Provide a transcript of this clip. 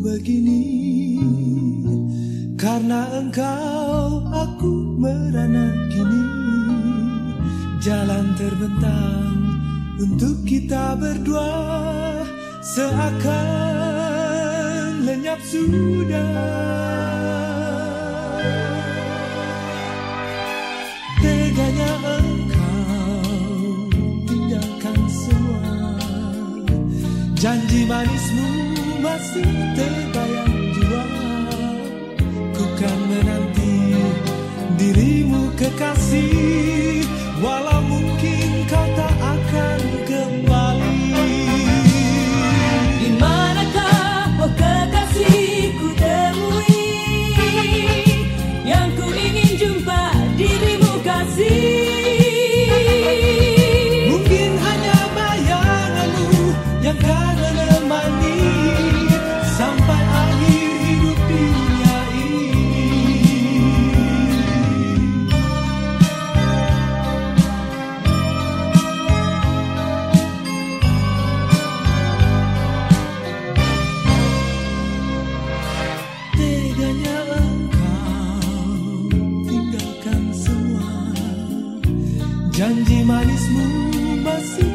begini Karena engkau aku merana kini. Jalan terbentang untuk kita berdua Seakan lenyap sudah. Teganya engkau tinggalkan semua Janji manismu masih terbayang jiwa ku kan Marismo macio.